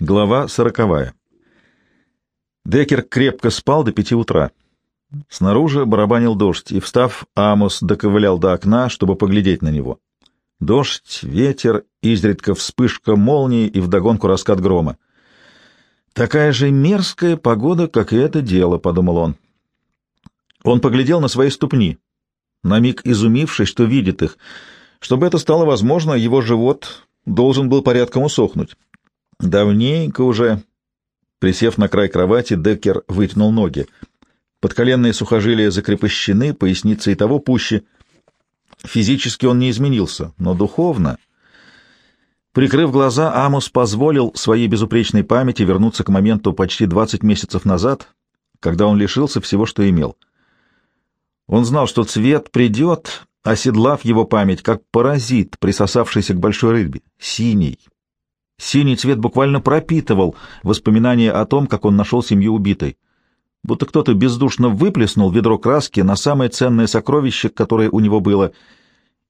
Глава сороковая. Деккер крепко спал до пяти утра. Снаружи барабанил дождь, и, встав, Амос доковылял до окна, чтобы поглядеть на него. Дождь, ветер, изредка вспышка молнии и вдогонку раскат грома. «Такая же мерзкая погода, как и это дело», — подумал он. Он поглядел на свои ступни, на миг изумившись, что видит их. Чтобы это стало возможно, его живот должен был порядком усохнуть. Давненько уже, присев на край кровати, Деккер вытянул ноги. Подколенные сухожилия закрепощены, поясница и того пуще. Физически он не изменился, но духовно... Прикрыв глаза, Амус позволил своей безупречной памяти вернуться к моменту почти 20 месяцев назад, когда он лишился всего, что имел. Он знал, что цвет придет, оседлав его память, как паразит, присосавшийся к большой рыбе, синий. Синий цвет буквально пропитывал воспоминания о том, как он нашел семью убитой. Будто кто-то бездушно выплеснул ведро краски на самое ценное сокровище, которое у него было,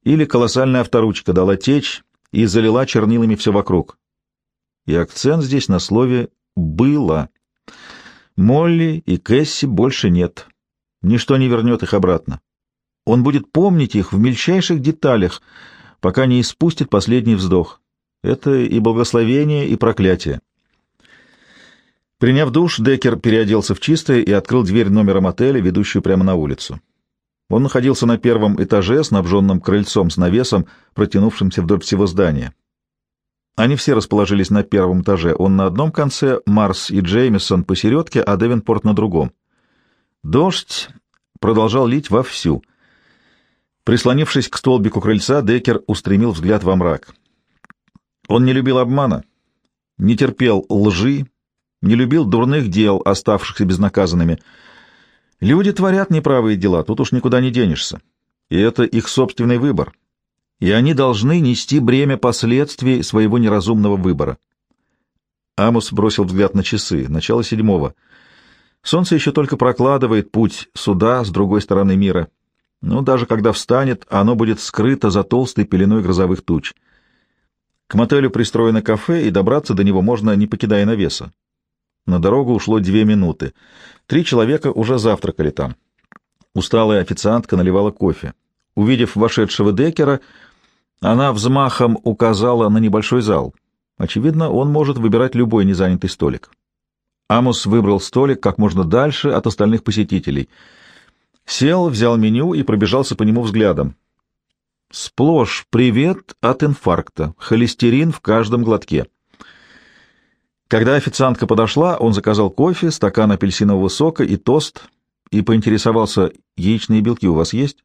или колоссальная авторучка дала течь и залила чернилами все вокруг. И акцент здесь на слове «было». Молли и Кэсси больше нет. Ничто не вернет их обратно. Он будет помнить их в мельчайших деталях, пока не испустит последний вздох. Это и благословение, и проклятие. Приняв душ, Деккер переоделся в чистое и открыл дверь номера мотеля, ведущую прямо на улицу. Он находился на первом этаже, снабженном крыльцом с навесом, протянувшимся вдоль всего здания. Они все расположились на первом этаже. Он на одном конце, Марс и Джеймисон посередке, а Девенпорт на другом. Дождь продолжал лить вовсю. Прислонившись к столбику крыльца, Деккер устремил взгляд во мрак. Он не любил обмана, не терпел лжи, не любил дурных дел, оставшихся безнаказанными. Люди творят неправые дела, тут уж никуда не денешься. И это их собственный выбор. И они должны нести бремя последствий своего неразумного выбора. Амус бросил взгляд на часы, начало седьмого. Солнце еще только прокладывает путь сюда, с другой стороны мира. Но даже когда встанет, оно будет скрыто за толстой пеленой грозовых туч. К мотелю пристроено кафе, и добраться до него можно, не покидая навеса. На дорогу ушло две минуты. Три человека уже завтракали там. Усталая официантка наливала кофе. Увидев вошедшего Деккера, она взмахом указала на небольшой зал. Очевидно, он может выбирать любой незанятый столик. Амус выбрал столик как можно дальше от остальных посетителей. Сел, взял меню и пробежался по нему взглядом. Сплошь привет от инфаркта, холестерин в каждом глотке. Когда официантка подошла, он заказал кофе, стакан апельсинового сока и тост и поинтересовался, яичные белки у вас есть?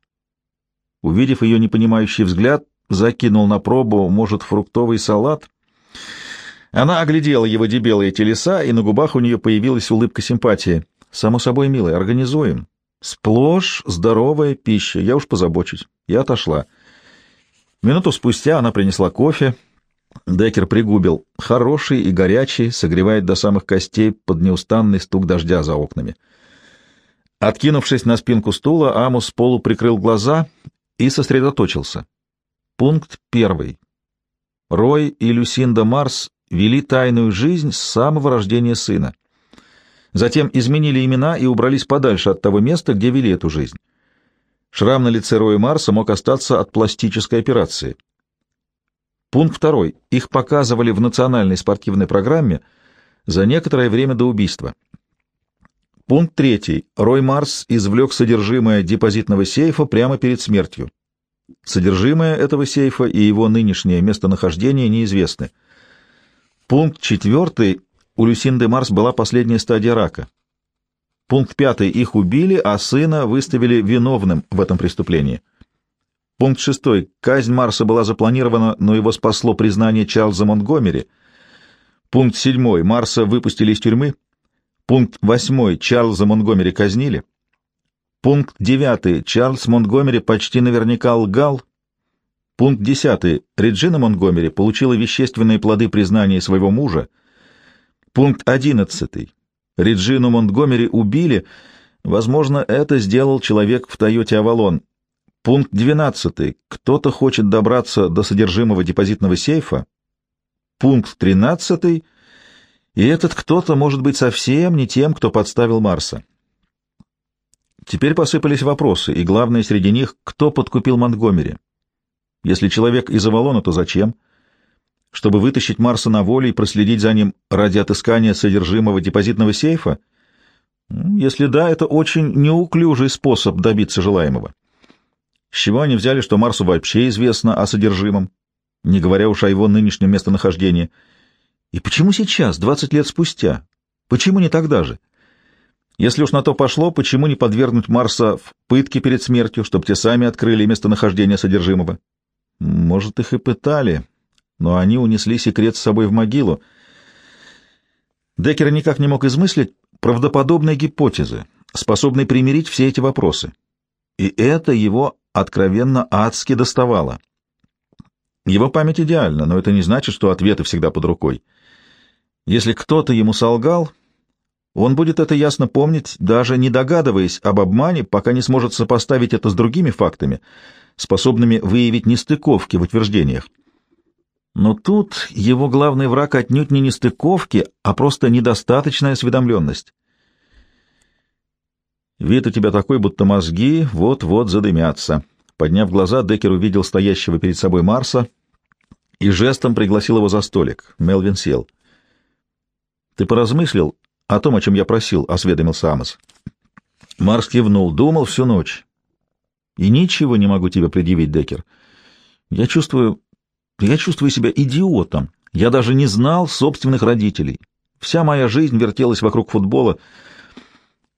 Увидев ее непонимающий взгляд, закинул на пробу, может, фруктовый салат. Она оглядела его дебелые телеса, и на губах у нее появилась улыбка симпатии. «Само собой, милый, организуем. Сплошь здоровая пища, я уж позабочусь». Я отошла. Минуту спустя она принесла кофе, Деккер пригубил. Хороший и горячий, согревает до самых костей под неустанный стук дождя за окнами. Откинувшись на спинку стула, Амус полу прикрыл глаза и сосредоточился. Пункт первый. Рой и Люсинда Марс вели тайную жизнь с самого рождения сына. Затем изменили имена и убрались подальше от того места, где вели эту жизнь. Шрам на лице Роя Марса мог остаться от пластической операции — Пункт второй. Их показывали в национальной спортивной программе за некоторое время до убийства. Пункт третий. Рой Марс извлек содержимое депозитного сейфа прямо перед смертью. Содержимое этого сейфа и его нынешнее местонахождение неизвестны. Пункт четвертый. У Люсинды Марс была последняя стадия рака. Пункт пятый. Их убили, а сына выставили виновным в этом преступлении. Пункт шестой. Казнь Марса была запланирована, но его спасло признание Чарльза Монтгомери. Пункт седьмой. Марса выпустили из тюрьмы. Пункт восьмой. Чарльза Монтгомери казнили. Пункт девятый. Чарльз Монтгомери почти наверняка лгал. Пункт десятый. Реджина Монтгомери получила вещественные плоды признания своего мужа. Пункт одиннадцатый. Реджину Монтгомери убили. Возможно, это сделал человек в Тойоте Авалон. Пункт 12. Кто-то хочет добраться до содержимого депозитного сейфа. Пункт 13. И этот кто-то может быть совсем не тем, кто подставил Марса. Теперь посыпались вопросы, и главное среди них, кто подкупил Монтгомери. Если человек из Авалона, то зачем? Чтобы вытащить Марса на волю и проследить за ним ради отыскания содержимого депозитного сейфа? Если да, это очень неуклюжий способ добиться желаемого. С чего они взяли, что Марсу вообще известно о содержимом, не говоря уж о его нынешнем местонахождении? И почему сейчас, 20 лет спустя? Почему не тогда же? Если уж на то пошло, почему не подвергнуть Марса в пытки перед смертью, чтобы те сами открыли местонахождение содержимого? Может, их и пытали, но они унесли секрет с собой в могилу. Деккер никак не мог измыслить правдоподобной гипотезы, способной примирить все эти вопросы. И это его откровенно адски доставало. Его память идеальна, но это не значит, что ответы всегда под рукой. Если кто-то ему солгал, он будет это ясно помнить, даже не догадываясь об обмане, пока не сможет сопоставить это с другими фактами, способными выявить нестыковки в утверждениях. Но тут его главный враг отнюдь не нестыковки, а просто недостаточная осведомленность. «Вид у тебя такой, будто мозги вот-вот задымятся». Подняв глаза, Деккер увидел стоящего перед собой Марса и жестом пригласил его за столик. Мелвин сел. «Ты поразмыслил о том, о чем я просил?» — осведомился Амос. Марс кивнул. «Думал всю ночь. И ничего не могу тебе предъявить, Деккер. Я чувствую... Я чувствую себя идиотом. Я даже не знал собственных родителей. Вся моя жизнь вертелась вокруг футбола.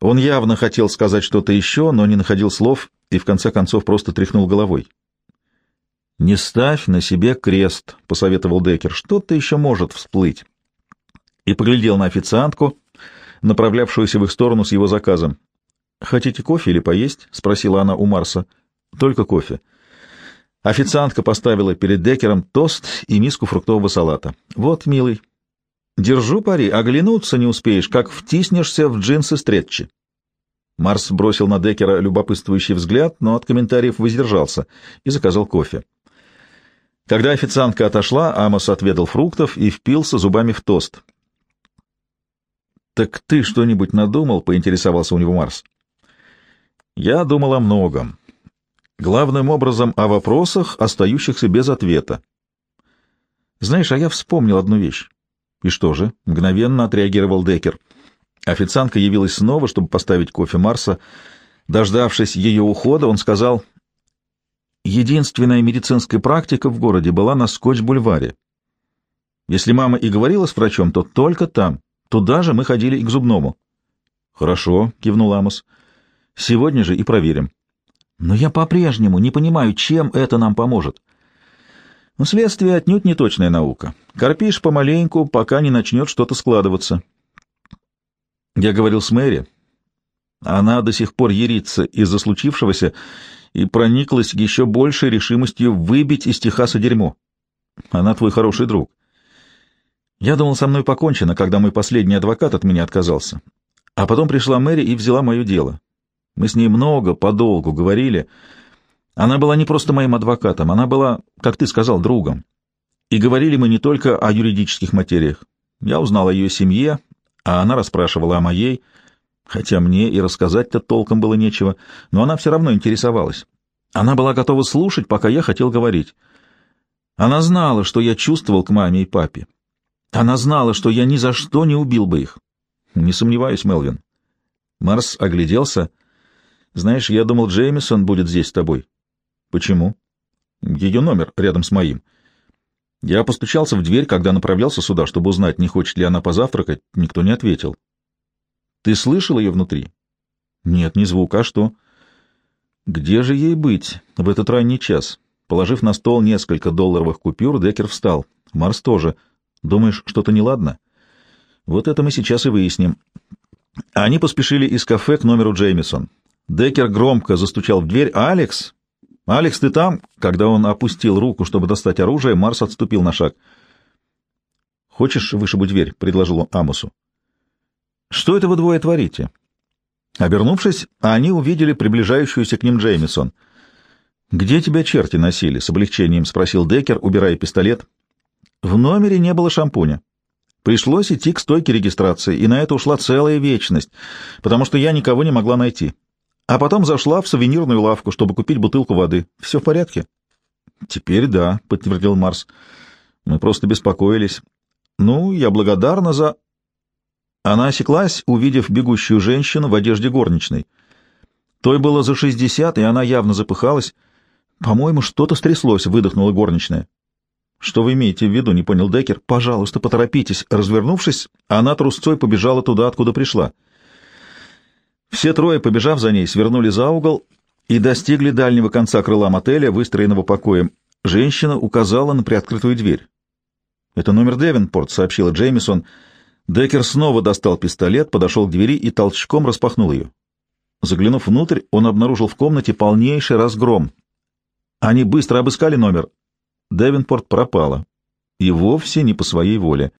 Он явно хотел сказать что-то еще, но не находил слов и в конце концов просто тряхнул головой. «Не ставь на себе крест», — посоветовал Деккер. «Что-то еще может всплыть». И поглядел на официантку, направлявшуюся в их сторону с его заказом. «Хотите кофе или поесть?» — спросила она у Марса. «Только кофе». Официантка поставила перед Деккером тост и миску фруктового салата. «Вот, милый, держу пари, оглянуться не успеешь, как втиснешься в джинсы стретчи». Марс бросил на Деккера любопытствующий взгляд, но от комментариев воздержался и заказал кофе. Когда официантка отошла, Амос отведал фруктов и впился зубами в тост. «Так ты что-нибудь надумал?» — поинтересовался у него Марс. «Я думал о многом. Главным образом о вопросах, остающихся без ответа. Знаешь, а я вспомнил одну вещь. И что же? Мгновенно отреагировал Деккер. Официантка явилась снова, чтобы поставить кофе Марса. Дождавшись ее ухода, он сказал, «Единственная медицинская практика в городе была на Скотч-бульваре. Если мама и говорила с врачом, то только там. Туда же мы ходили и к зубному». «Хорошо», — кивнул Амос. «Сегодня же и проверим». «Но я по-прежнему не понимаю, чем это нам поможет». «Ну, следствие отнюдь не точная наука. Корпишь помаленьку, пока не начнет что-то складываться». Я говорил с Мэри. Она до сих пор ерится из-за случившегося и прониклась еще большей решимостью выбить из Техаса дерьмо. Она твой хороший друг. Я думал, со мной покончено, когда мой последний адвокат от меня отказался. А потом пришла Мэри и взяла мое дело. Мы с ней много, подолгу говорили. Она была не просто моим адвокатом, она была, как ты сказал, другом. И говорили мы не только о юридических материях. Я узнал о ее семье, а она расспрашивала о моей, хотя мне и рассказать-то толком было нечего, но она все равно интересовалась. Она была готова слушать, пока я хотел говорить. Она знала, что я чувствовал к маме и папе. Она знала, что я ни за что не убил бы их. Не сомневаюсь, Мелвин. Марс огляделся. Знаешь, я думал, Джеймисон будет здесь с тобой. Почему? Ее номер рядом с моим. Я постучался в дверь, когда направлялся сюда, чтобы узнать, не хочет ли она позавтракать. Никто не ответил. Ты слышал ее внутри? Нет, ни звука. А что? Где же ей быть в этот ранний час? Положив на стол несколько долларовых купюр, Деккер встал. Марс тоже. Думаешь, что-то неладно? Вот это мы сейчас и выясним. Они поспешили из кафе к номеру Джеймисон. Деккер громко застучал в дверь. «Алекс!» «Алекс, ты там?» Когда он опустил руку, чтобы достать оружие, Марс отступил на шаг. «Хочешь вышибу дверь?» — предложил он Амосу. «Что это вы двое творите?» Обернувшись, они увидели приближающуюся к ним Джеймисон. «Где тебя черти носили?» — с облегчением спросил Деккер, убирая пистолет. «В номере не было шампуня». Пришлось идти к стойке регистрации, и на это ушла целая вечность, потому что я никого не могла найти. А потом зашла в сувенирную лавку, чтобы купить бутылку воды. Все в порядке? — Теперь да, — подтвердил Марс. — Мы просто беспокоились. Ну, я благодарна за... Она осеклась, увидев бегущую женщину в одежде горничной. Той было за шестьдесят, и она явно запыхалась. «По-моему, что-то стряслось», — выдохнула горничная. «Что вы имеете в виду?» — не понял Деккер. «Пожалуйста, поторопитесь». Развернувшись, она трусцой побежала туда, откуда пришла. Все трое, побежав за ней, свернули за угол и достигли дальнего конца крыла мотеля, выстроенного покоем. Женщина указала на приоткрытую дверь. «Это номер Девенпорт», — сообщила Джеймисон. Деккер снова достал пистолет, подошел к двери и толчком распахнул ее. Заглянув внутрь, он обнаружил в комнате полнейший разгром. Они быстро обыскали номер. Девенпорт пропала. И вовсе не по своей воле.